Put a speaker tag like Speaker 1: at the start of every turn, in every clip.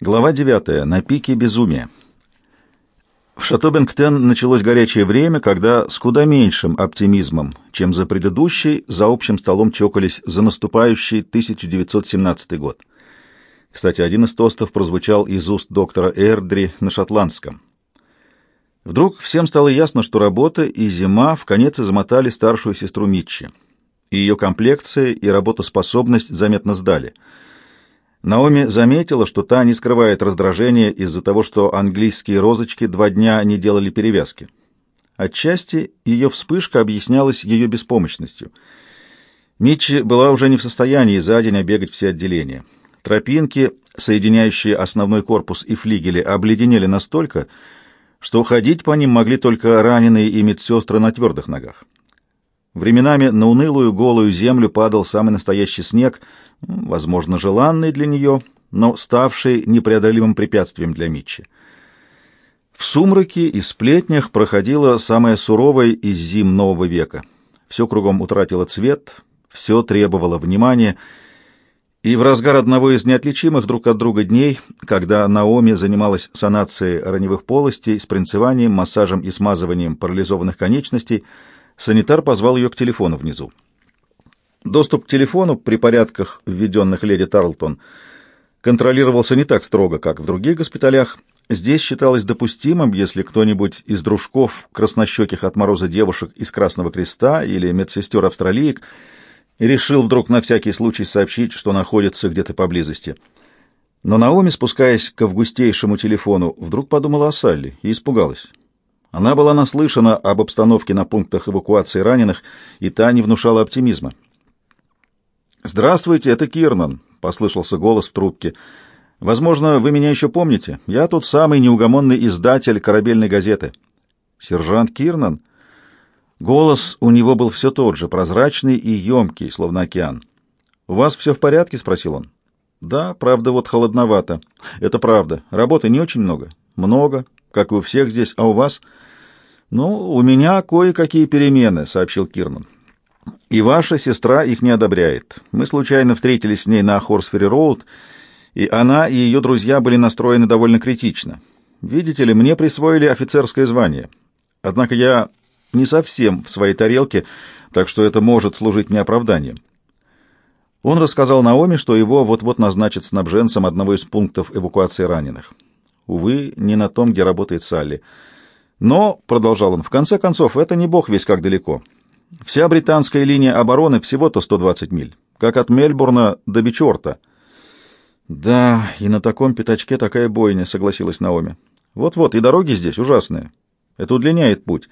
Speaker 1: Глава 9. На пике безумия. В шато Бенгтен началось горячее время, когда с куда меньшим оптимизмом, чем за предыдущий, за общим столом чокались за наступающий 1917 год. Кстати, один из тостов прозвучал из уст доктора Эрдри на шотландском. Вдруг всем стало ясно, что работа и зима в конец измотали старшую сестру Митчи. И ее комплекция и работоспособность заметно сдали — Наоми заметила, что та не скрывает раздражения из-за того, что английские розочки два дня не делали перевязки. Отчасти ее вспышка объяснялась ее беспомощностью. Митчи была уже не в состоянии за день обегать все отделения. Тропинки, соединяющие основной корпус и флигели, обледенели настолько, что ходить по ним могли только раненые и медсестры на твердых ногах. Временами на унылую голую землю падал самый настоящий снег, возможно, желанный для нее, но ставший непреодолимым препятствием для Митчи. В сумраке и сплетнях проходила самая суровая из зим нового века. Все кругом утратило цвет, все требовало внимания, и в разгар одного из неотличимых друг от друга дней, когда Наоми занималась санацией раневых полостей, спринцеванием, массажем и смазыванием парализованных конечностей, Санитар позвал ее к телефону внизу. Доступ к телефону при порядках, введенных леди Тарлтон, контролировался не так строго, как в других госпиталях. Здесь считалось допустимым, если кто-нибудь из дружков краснощеких от мороза девушек из Красного Креста или медсестер австралиек решил вдруг на всякий случай сообщить, что находится где-то поблизости. Но Наоми, спускаясь к августейшему телефону, вдруг подумала о Салли и испугалась. Она была наслышана об обстановке на пунктах эвакуации раненых, и та не внушала оптимизма. «Здравствуйте, это Кирнан», — послышался голос в трубке. «Возможно, вы меня еще помните. Я тут самый неугомонный издатель корабельной газеты». «Сержант Кирнан?» Голос у него был все тот же, прозрачный и емкий, словно океан. «У вас все в порядке?» — спросил он. «Да, правда, вот холодновато. Это правда. Работы не очень много?» «Много, как и у всех здесь. А у вас?» «Ну, у меня кое-какие перемены», — сообщил Кирнан. «И ваша сестра их не одобряет. Мы случайно встретились с ней на Хорсфери-Роуд, и она и ее друзья были настроены довольно критично. Видите ли, мне присвоили офицерское звание. Однако я не совсем в своей тарелке, так что это может служить мне оправданием». Он рассказал Наоми, что его вот-вот назначат снабженцем одного из пунктов эвакуации раненых. Увы, не на том, где работает Салли. Но, — продолжал он, — в конце концов, это не бог весь как далеко. Вся британская линия обороны всего-то 120 миль, как от Мельбурна до Бичорта. Да, и на таком пятачке такая бойня, — согласилась Наоми. Вот-вот, и дороги здесь ужасные. Это удлиняет путь.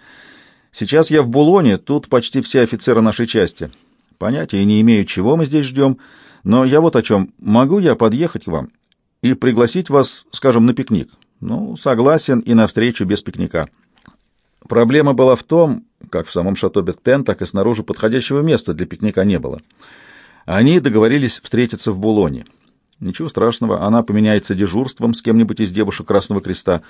Speaker 1: Сейчас я в Булоне, тут почти все офицеры нашей части. Понятия не имею, чего мы здесь ждем, но я вот о чем. Могу я подъехать к вам и пригласить вас, скажем, на пикник? Ну, согласен и на встречу без пикника. Проблема была в том, как в самом шато Беттен, так и снаружи подходящего места для пикника не было. Они договорились встретиться в Булоне. Ничего страшного, она поменяется дежурством с кем-нибудь из девушек Красного Креста.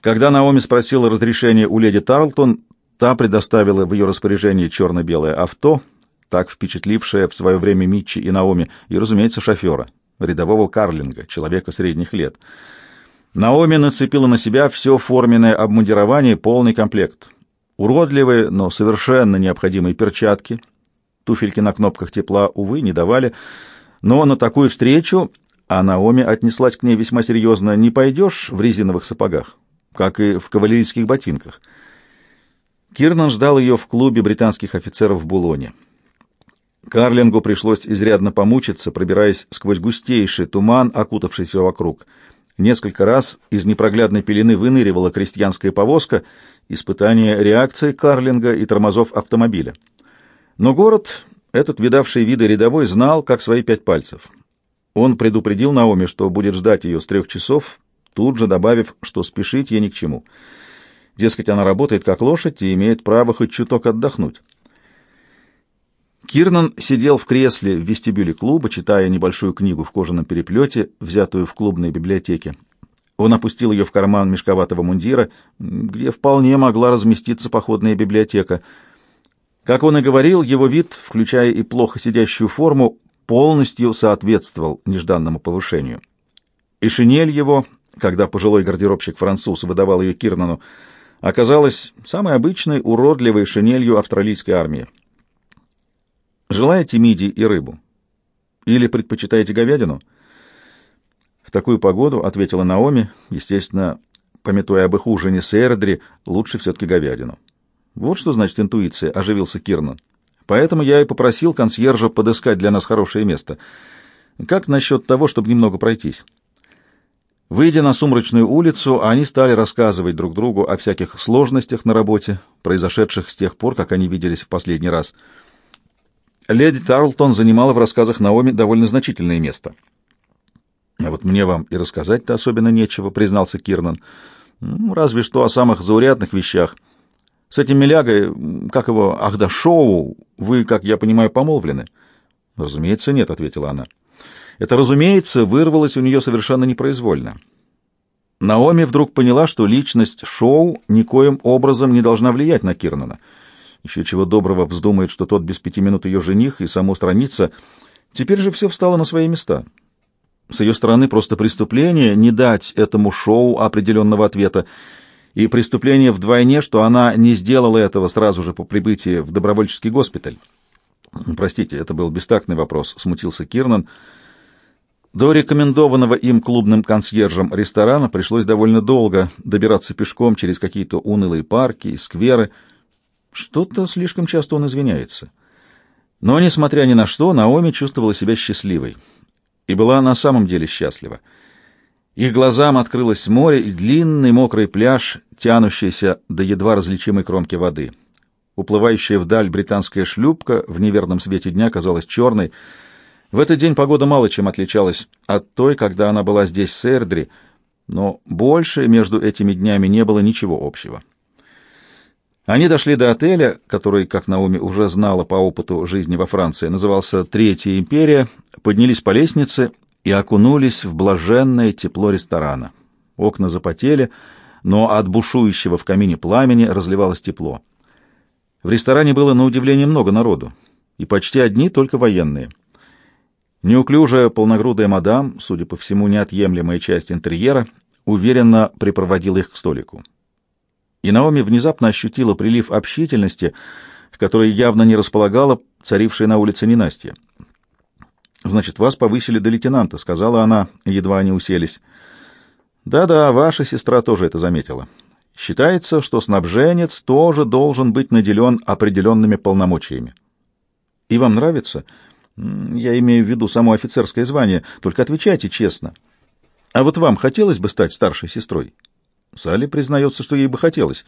Speaker 1: Когда Наоми спросила разрешения у леди Тарлтон, та предоставила в ее распоряжение черно-белое авто, так впечатлившее в свое время Митчи и Наоми, и, разумеется, шофера, рядового Карлинга, человека средних лет. Наоми нацепила на себя все форменное обмундирование, полный комплект. Уродливые, но совершенно необходимые перчатки. Туфельки на кнопках тепла, увы, не давали. Но на такую встречу, а Наоми отнеслась к ней весьма серьезно, не пойдешь в резиновых сапогах, как и в кавалерийских ботинках. Кирнан ждал ее в клубе британских офицеров в Булоне. Карлингу пришлось изрядно помучиться, пробираясь сквозь густейший туман, окутавший все вокруг — Несколько раз из непроглядной пелены выныривала крестьянская повозка, испытание реакции Карлинга и тормозов автомобиля. Но город, этот видавший виды рядовой, знал, как свои пять пальцев. Он предупредил Наоми, что будет ждать ее с трех часов, тут же добавив, что спешить ей ни к чему. Дескать, она работает как лошадь и имеет право хоть чуток отдохнуть. Кирнан сидел в кресле в вестибюле клуба, читая небольшую книгу в кожаном переплете, взятую в клубной библиотеке. Он опустил ее в карман мешковатого мундира, где вполне могла разместиться походная библиотека. Как он и говорил, его вид, включая и плохо сидящую форму, полностью соответствовал нежданному повышению. И шинель его, когда пожилой гардеробщик-француз выдавал ее Кирнану, оказалась самой обычной уродливой шинелью австралийской армии. Желаете мидии и рыбу? Или предпочитаете говядину? В такую погоду, — ответила Наоми, естественно, пометуя об их ужине с Эрдри, лучше все-таки говядину. Вот что значит интуиция, — оживился Кирнан. Поэтому я и попросил консьержа подыскать для нас хорошее место. Как насчет того, чтобы немного пройтись? Выйдя на сумрачную улицу, они стали рассказывать друг другу о всяких сложностях на работе, произошедших с тех пор, как они виделись в последний раз. Леди Тарлтон занимала в рассказах Наоми довольно значительное место. «А вот мне вам и рассказать-то особенно нечего», — признался Кирнан. «Ну, «Разве что о самых заурядных вещах». С этим Милягой, как его, ах да, Шоу, вы, как я понимаю, помолвлены? Разумеется, нет, ответила она. Это, разумеется, вырвалось у нее совершенно непроизвольно. Наоми вдруг поняла, что личность Шоу никоим образом не должна влиять на Кирнана. Еще чего доброго вздумает, что тот без пяти минут ее жених и само страница. Теперь же все встало на свои места. С ее стороны просто преступление не дать этому Шоу определенного ответа, и преступление вдвойне, что она не сделала этого сразу же по прибытии в добровольческий госпиталь. Простите, это был бестактный вопрос, смутился Кирнан. До рекомендованного им клубным консьержем ресторана пришлось довольно долго добираться пешком через какие-то унылые парки и скверы. Что-то слишком часто он извиняется. Но, несмотря ни на что, Наоми чувствовала себя счастливой. И была на самом деле счастлива. Их глазам открылось море и длинный мокрый пляж, тянущийся до едва различимой кромки воды. Уплывающая вдаль британская шлюпка в неверном свете дня казалась черной. В этот день погода мало чем отличалась от той, когда она была здесь с Эрдри, но больше между этими днями не было ничего общего. Они дошли до отеля, который, как Науми уже знала по опыту жизни во Франции, назывался «Третья империя», поднялись по лестнице и окунулись в блаженное тепло ресторана. Окна запотели, но от бушующего в камине пламени разливалось тепло. В ресторане было на удивление много народу, и почти одни только военные. Неуклюжая полногрудая мадам, судя по всему, неотъемлемая часть интерьера, уверенно припроводила их к столику. И Наоми внезапно ощутила прилив общительности, к которой явно не располагала царившая на улице ненастье. «Значит, вас повысили до лейтенанта», — сказала она, едва они уселись. «Да-да, ваша сестра тоже это заметила. Считается, что снабженец тоже должен быть наделен определенными полномочиями». «И вам нравится?» «Я имею в виду само офицерское звание. Только отвечайте честно. А вот вам хотелось бы стать старшей сестрой?» Салли признается, что ей бы хотелось.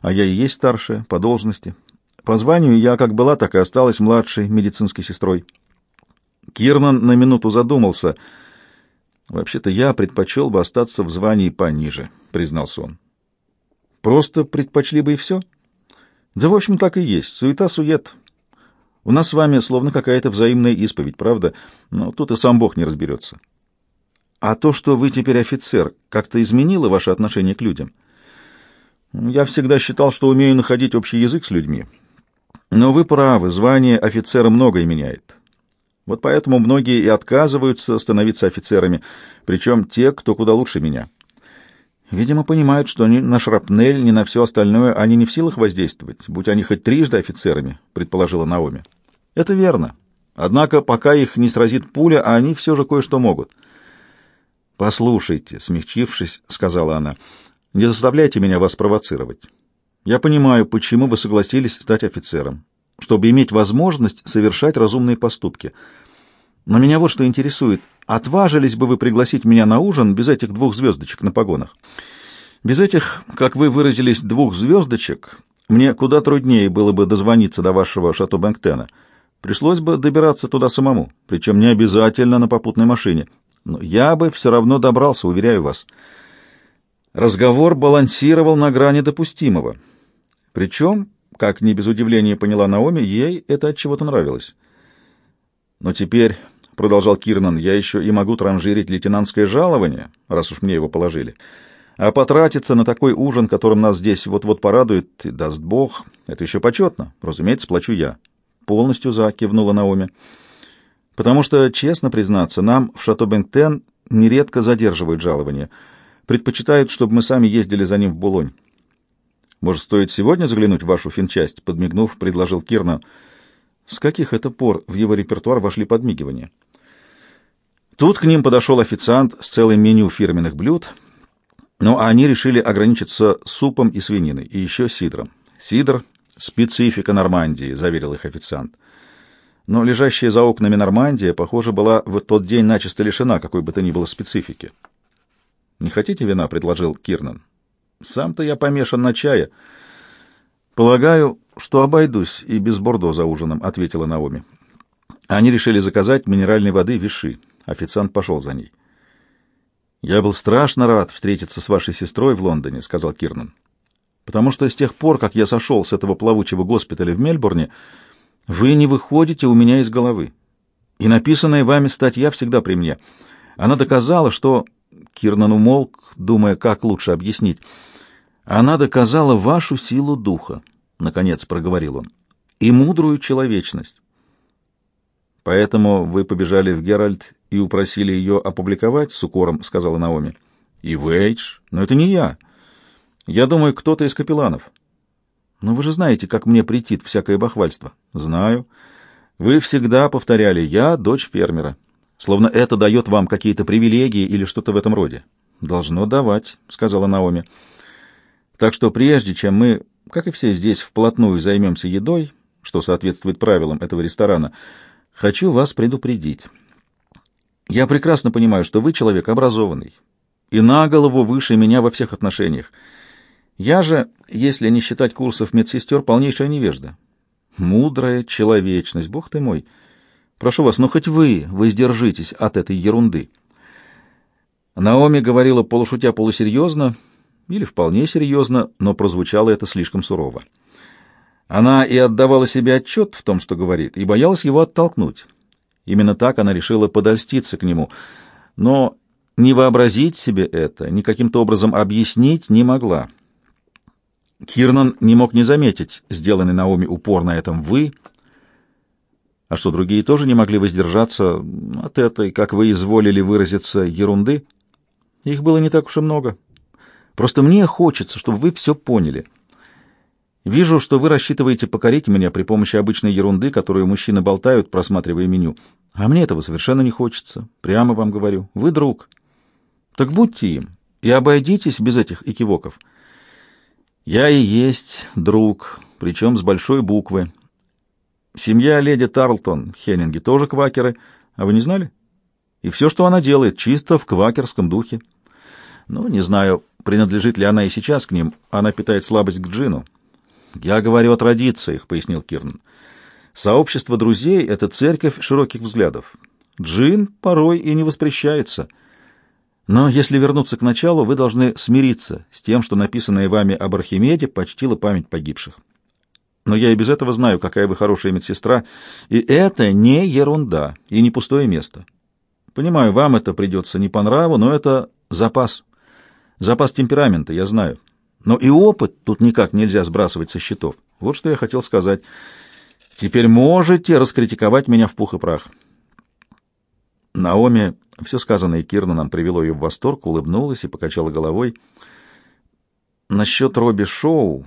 Speaker 1: А я и есть старшая, по должности. По званию я как была, так и осталась младшей медицинской сестрой. Кирнан на минуту задумался. «Вообще-то я предпочел бы остаться в звании пониже», — признался он. «Просто предпочли бы и все?» «Да, в общем, так и есть. Суета-сует. У нас с вами словно какая-то взаимная исповедь, правда? Но тут и сам Бог не разберется». «А то, что вы теперь офицер, как-то изменило ваше отношение к людям?» «Я всегда считал, что умею находить общий язык с людьми. Но вы правы, звание офицера многое меняет. Вот поэтому многие и отказываются становиться офицерами, причем те, кто куда лучше меня. Видимо, понимают, что ни на шрапнель, ни на все остальное они не в силах воздействовать, будь они хоть трижды офицерами, предположила Наоми. Это верно. Однако пока их не сразит пуля, они все же кое-что могут. «Послушайте», — смягчившись, сказала она, — «не заставляйте меня вас провоцировать. Я понимаю, почему вы согласились стать офицером чтобы иметь возможность совершать разумные поступки. Но меня вот что интересует. Отважились бы вы пригласить меня на ужин без этих двух звездочек на погонах? Без этих, как вы выразились, двух звездочек мне куда труднее было бы дозвониться до вашего шато Бэнктена. Пришлось бы добираться туда самому, причем не обязательно на попутной машине. Но я бы все равно добрался, уверяю вас. Разговор балансировал на грани допустимого. Причем как не без удивления поняла Наоми, ей это от чего-то нравилось. Но теперь, — продолжал Кирнан, — я еще и могу транжирить лейтенантское жалование, раз уж мне его положили. А потратиться на такой ужин, которым нас здесь вот-вот порадует, даст Бог, это еще почетно. Разумеется, плачу я. Полностью за, — кивнула Наоми. Потому что, честно признаться, нам в Шато Бентен нередко задерживают жалование. Предпочитают, чтобы мы сами ездили за ним в Булонь. Может, стоит сегодня заглянуть в вашу финчасть?» — подмигнув, предложил Кирна. С каких это пор в его репертуар вошли подмигивания? Тут к ним подошел официант с целым меню фирменных блюд, но они решили ограничиться супом и свининой, и еще сидром. Сидр — специфика Нормандии, — заверил их официант. Но лежащая за окнами Нормандия, похоже, была в тот день начисто лишена какой бы то ни было специфики. «Не хотите вина?» — предложил Кирнан. «Сам-то я помешан на чае». «Полагаю, что обойдусь и без бордо за ужином», — ответила Наоми. Они решили заказать минеральной воды виши. Официант пошел за ней. «Я был страшно рад встретиться с вашей сестрой в Лондоне», — сказал Кирнан. «Потому что с тех пор, как я сошел с этого плавучего госпиталя в Мельбурне, вы не выходите у меня из головы. И написанная вами статья всегда при мне. Она доказала, что...» Кирнан умолк, думая, как лучше объяснить. «Она доказала вашу силу духа», — наконец проговорил он, — «и мудрую человечность. Поэтому вы побежали в Геральт и упросили ее опубликовать с укором, — сказала Наоми. И Вейдж? Но это не я. Я думаю, кто-то из капелланов. Но вы же знаете, как мне претит всякое бахвальство. Знаю. Вы всегда повторяли «я дочь фермера», словно это дает вам какие-то привилегии или что-то в этом роде. Должно давать, — сказала Наоми. Так что прежде чем мы, как и все здесь, вплотную займемся едой, что соответствует правилам этого ресторана, хочу вас предупредить. Я прекрасно понимаю, что вы человек образованный и на голову выше меня во всех отношениях. Я же, если не считать курсов медсестер, полнейшая невежда. Мудрая человечность, бог ты мой. Прошу вас, ну хоть вы воздержитесь от этой ерунды. Наоми говорила полушутя полусерьезно или вполне серьезно, но прозвучало это слишком сурово. Она и отдавала себе отчет в том, что говорит, и боялась его оттолкнуть. Именно так она решила подольститься к нему, но не вообразить себе это, ни каким-то образом объяснить не могла. Кирнан не мог не заметить сделанный Наоми упор на этом «вы», а что, другие тоже не могли воздержаться от этой, как вы изволили выразиться, ерунды? Их было не так уж и много. Просто мне хочется, чтобы вы все поняли. Вижу, что вы рассчитываете покорить меня при помощи обычной ерунды, которую мужчины болтают, просматривая меню. А мне этого совершенно не хочется. Прямо вам говорю. Вы друг. Так будьте им и обойдитесь без этих экивоков. Я и есть друг, причем с большой буквы. Семья леди Тарлтон, Хеннинги, тоже квакеры. А вы не знали? И все, что она делает, чисто в квакерском духе. Ну, не знаю, принадлежит ли она и сейчас к ним. Она питает слабость к джину. «Я говорю о традициях», — пояснил Кирн. «Сообщество друзей — это церковь широких взглядов. Джин порой и не воспрещается. Но если вернуться к началу, вы должны смириться с тем, что написанное вами об Архимеде почтило память погибших. Но я и без этого знаю, какая вы хорошая медсестра, и это не ерунда и не пустое место. Понимаю, вам это придется не по нраву, но это запас. Запас темперамента, я знаю. Но и опыт тут никак нельзя сбрасывать со счетов. Вот что я хотел сказать. Теперь можете раскритиковать меня в пух и прах. Наоми, все сказанное Кирнаном привело ее в восторг, улыбнулась и покачала головой. Насчет Робби Шоу,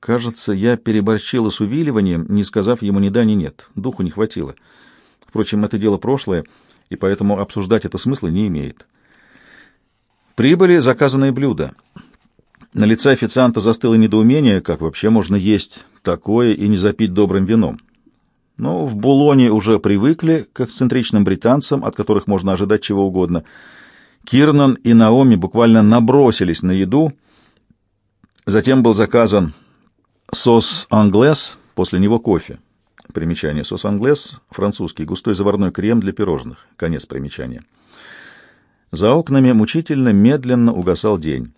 Speaker 1: кажется, я переборщила с увиливанием, не сказав ему ни да, ни нет. Духу не хватило. Впрочем, это дело прошлое, и поэтому обсуждать это смысла не имеет. Прибыли заказанные блюда. На лице официанта застыло недоумение, как вообще можно есть такое и не запить добрым вином. Но в Булоне уже привыкли к эксцентричным британцам, от которых можно ожидать чего угодно. Кирнан и Наоми буквально набросились на еду. Затем был заказан сос англес, после него кофе. Примечание. Сос англес — французский густой заварной крем для пирожных. Конец примечания. За окнами мучительно медленно угасал день.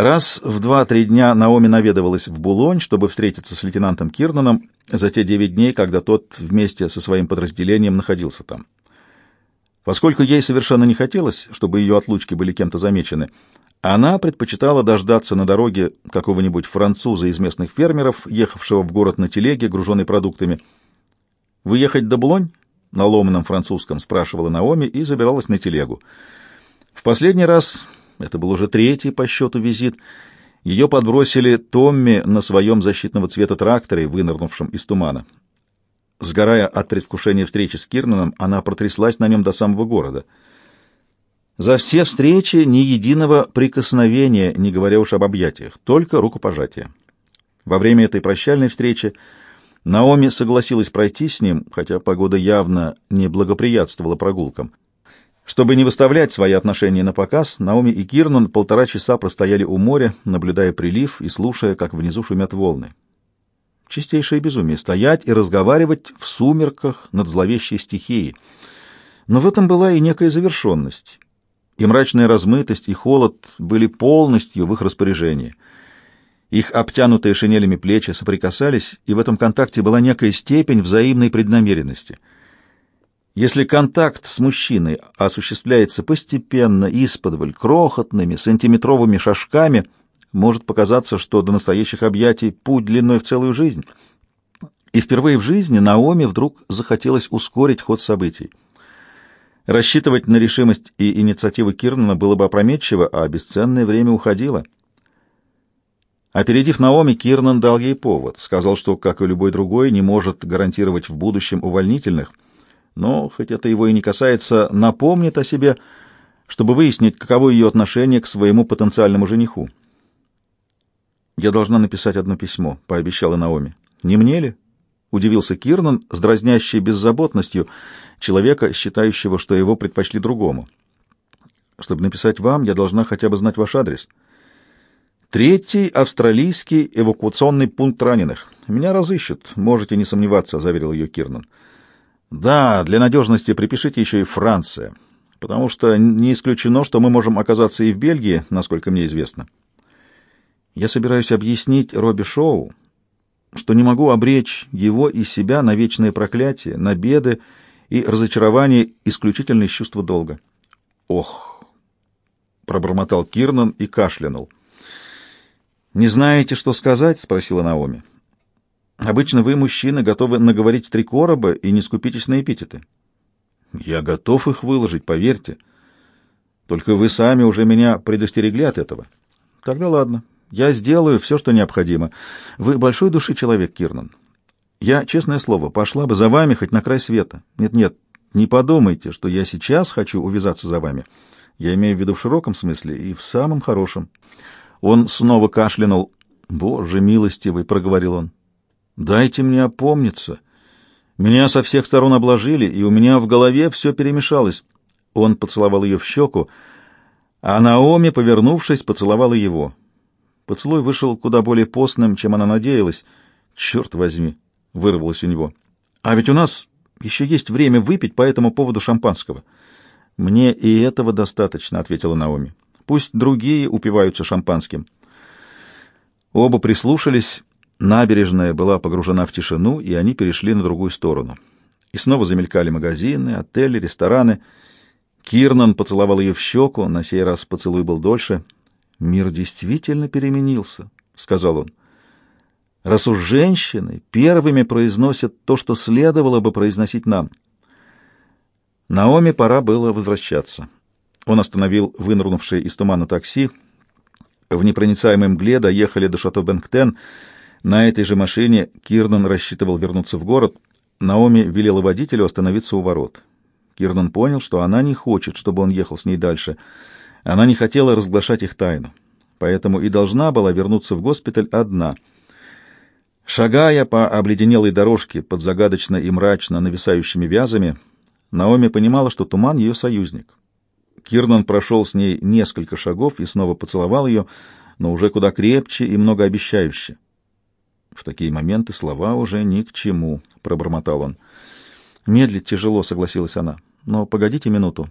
Speaker 1: Раз в два-три дня Наоми наведывалась в Булонь, чтобы встретиться с лейтенантом Кирнаном за те девять дней, когда тот вместе со своим подразделением находился там. Поскольку ей совершенно не хотелось, чтобы ее отлучки были кем-то замечены, она предпочитала дождаться на дороге какого-нибудь француза из местных фермеров, ехавшего в город на телеге, груженной продуктами. «Выехать до Булонь?» на ломаном французском спрашивала Наоми и забиралась на телегу. В последний раз, это был уже третий по счету визит, ее подбросили Томми на своем защитного цвета тракторе, вынырнувшем из тумана. Сгорая от предвкушения встречи с Кирнаном, она протряслась на нем до самого города. За все встречи ни единого прикосновения, не говоря уж об объятиях, только рукопожатие. Во время этой прощальной встречи Наоми согласилась пройти с ним, хотя погода явно не благоприятствовала прогулкам. Чтобы не выставлять свои отношения на показ, Наоми и Кирнан полтора часа простояли у моря, наблюдая прилив и слушая, как внизу шумят волны. Чистейшее безумие — стоять и разговаривать в сумерках над зловещей стихией. Но в этом была и некая завершенность. И мрачная размытость, и холод были полностью в их распоряжении. Их обтянутые шинелями плечи соприкасались, и в этом контакте была некая степень взаимной преднамеренности — если контакт с мужчиной осуществляется постепенно, исподволь, крохотными, сантиметровыми шажками, может показаться, что до настоящих объятий путь длиной в целую жизнь. И впервые в жизни Наоми вдруг захотелось ускорить ход событий. Рассчитывать на решимость и инициативу Кирнана было бы опрометчиво, а бесценное время уходило. Опередив Наоми, Кирнан дал ей повод. Сказал, что, как и любой другой, не может гарантировать в будущем увольнительных – но, хоть это его и не касается, напомнит о себе, чтобы выяснить, каково ее отношение к своему потенциальному жениху. «Я должна написать одно письмо», — пообещала Наоми. «Не мне ли?» — удивился Кирнан с дразнящей беззаботностью человека, считающего, что его предпочли другому. «Чтобы написать вам, я должна хотя бы знать ваш адрес». «Третий австралийский эвакуационный пункт раненых. Меня разыщут, можете не сомневаться», — заверил ее Кирнан. Да, для надежности припишите еще и Франция, потому что не исключено, что мы можем оказаться и в Бельгии, насколько мне известно. Я собираюсь объяснить Робби Шоу, что не могу обречь его и себя на вечное проклятие, на беды и разочарование исключительно из чувства долга. Ох! пробормотал Кирнан и кашлянул. «Не знаете, что сказать?» — спросила Наоми. Обычно вы, мужчины, готовы наговорить три короба и не скупитесь на эпитеты. Я готов их выложить, поверьте. Только вы сами уже меня предостерегли от этого. Тогда ладно, я сделаю все, что необходимо. Вы большой души человек, Кирнан. Я, честное слово, пошла бы за вами хоть на край света. Нет-нет, не подумайте, что я сейчас хочу увязаться за вами. Я имею в виду в широком смысле и в самом хорошем. Он снова кашлянул. «Боже милостивый!» — проговорил он. Дайте мне опомниться. Меня со всех сторон обложили, и у меня в голове все перемешалось. Он поцеловал ее в щеку, а Наоми, повернувшись, поцеловала его. Поцелуй вышел куда более постным, чем она надеялась. «Черт возьми!» — вырвалось у него. «А ведь у нас еще есть время выпить по этому поводу шампанского». «Мне и этого достаточно», — ответила Наоми. «Пусть другие упиваются шампанским». Оба прислушались Набережная была погружена в тишину, и они перешли на другую сторону. И снова замелькали магазины, отели, рестораны. Кирнан поцеловал ее в щеку, на сей раз поцелуй был дольше. «Мир действительно переменился», — сказал он. «Раз уж женщины первыми произносят то, что следовало бы произносить нам». Наоми пора было возвращаться. Он остановил вынырнувшее из тумана такси. В непроницаемой мгле доехали до шато Бенктен — на этой же машине Кирнан рассчитывал вернуться в город. Наоми велела водителю остановиться у ворот. Кирнан понял, что она не хочет, чтобы он ехал с ней дальше. Она не хотела разглашать их тайну, поэтому и должна была вернуться в госпиталь одна. Шагая по обледенелой дорожке под загадочно и мрачно нависающими вязами, Наоми понимала, что туман — ее союзник. Кирнан прошел с ней несколько шагов и снова поцеловал ее, но уже куда крепче и многообещающе. В такие моменты слова уже ни к чему, — пробормотал он. Медлить тяжело, — согласилась она. Но погодите минуту.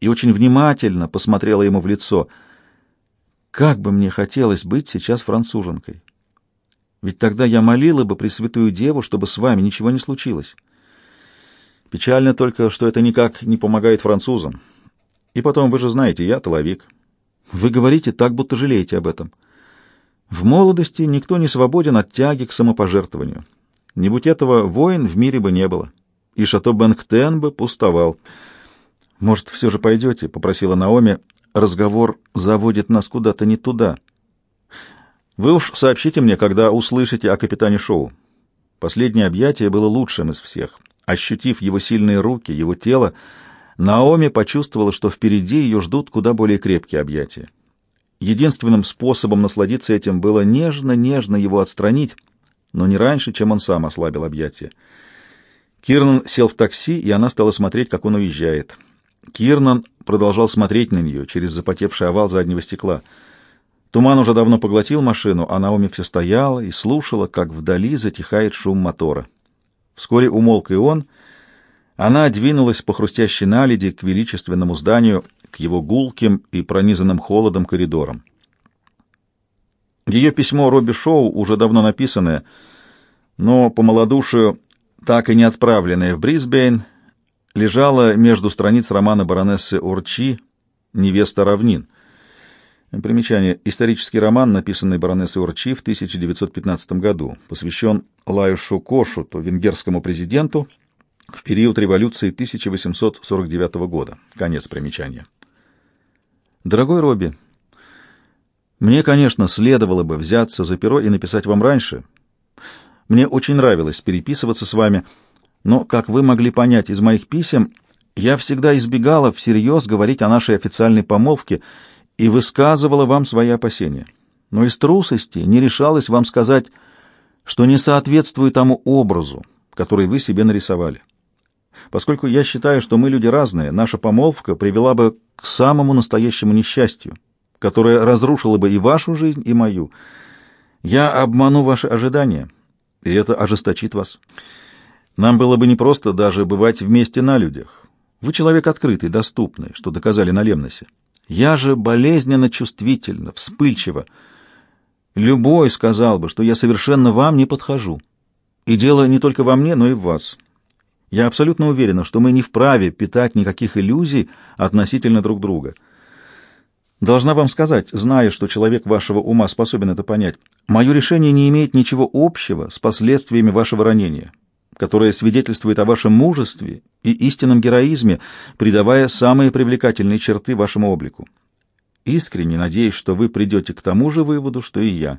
Speaker 1: И очень внимательно посмотрела ему в лицо. Как бы мне хотелось быть сейчас француженкой. Ведь тогда я молила бы Пресвятую Деву, чтобы с вами ничего не случилось. Печально только, что это никак не помогает французам. И потом, вы же знаете, я толовик. Вы говорите так, будто жалеете об этом. — в молодости никто не свободен от тяги к самопожертвованию. Не будь этого, войн в мире бы не было. и шато Бенктенбе пустовал. «Может, все же пойдете?» — попросила Наоми. «Разговор заводит нас куда-то не туда. Вы уж сообщите мне, когда услышите о капитане Шоу». Последнее объятие было лучшим из всех. Ощутив его сильные руки, его тело, Наоми почувствовала, что впереди ее ждут куда более крепкие объятия. Единственным способом насладиться этим было нежно-нежно его отстранить, но не раньше, чем он сам ослабил объятия. Кирнан сел в такси, и она стала смотреть, как он уезжает. Кирнан продолжал смотреть на нее через запотевший овал заднего стекла. Туман уже давно поглотил машину, а Наоми все стояла и слушала, как вдали затихает шум мотора. Вскоре умолк и он — она двинулась по хрустящей наледи к величественному зданию, к его гулким и пронизанным холодом коридорам. Ее письмо Робби Шоу, уже давно написанное, но по малодушию так и не отправленное в Брисбейн, лежало между страниц романа баронессы Урчи «Невеста равнин». Примечание. Исторический роман, написанный баронессой Урчи в 1915 году, посвящен Лаюшу Кошуту, венгерскому президенту, в период революции 1849 года. Конец примечания. Дорогой Робби, мне, конечно, следовало бы взяться за перо и написать вам раньше. Мне очень нравилось переписываться с вами, но, как вы могли понять из моих писем, я всегда избегала всерьез говорить о нашей официальной помолвке и высказывала вам свои опасения. Но из трусости не решалась вам сказать, что не соответствует тому образу, который вы себе нарисовали. Поскольку я считаю, что мы люди разные, наша помолвка привела бы к самому настоящему несчастью, которое разрушило бы и вашу жизнь, и мою. Я обману ваши ожидания, и это ожесточит вас. Нам было бы непросто даже бывать вместе на людях. Вы человек открытый, доступный, что доказали на Лемносе. Я же болезненно чувствительна, вспыльчива. Любой сказал бы, что я совершенно вам не подхожу. И дело не только во мне, но и в вас. Я абсолютно уверена, что мы не вправе питать никаких иллюзий относительно друг друга. Должна вам сказать, зная, что человек вашего ума способен это понять, мое решение не имеет ничего общего с последствиями вашего ранения, которое свидетельствует о вашем мужестве и истинном героизме, придавая самые привлекательные черты вашему облику. Искренне надеюсь, что вы придете к тому же выводу, что и я».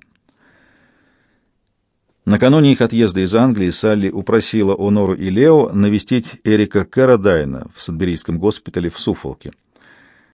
Speaker 1: Накануне их отъезда из Англии Салли упросила Онору и Лео навестить Эрика Карадайна в Садберийском госпитале в Суфолке.